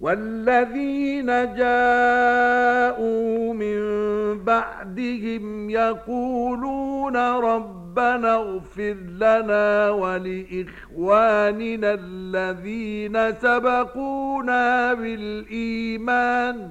والذين جاءوا من بعدهم يقولون ربنا اغفر لنا ولإخواننا الذين سبقونا بالإيمان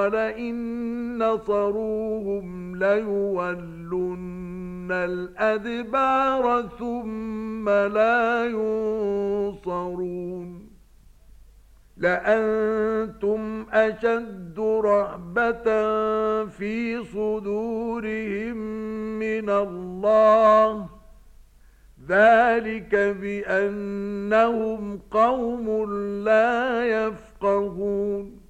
ولئن نصروهم ليولن الأدبار ثم لا ينصرون لأنتم أشد رعبة في صدورهم من الله ذلك بأنهم قوم لا يفقهون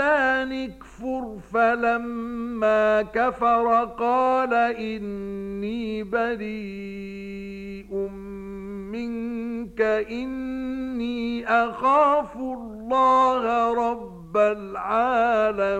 الإنسان اكفر فلما كفر قال إني بريء منك إني أخاف الله رب العالمين.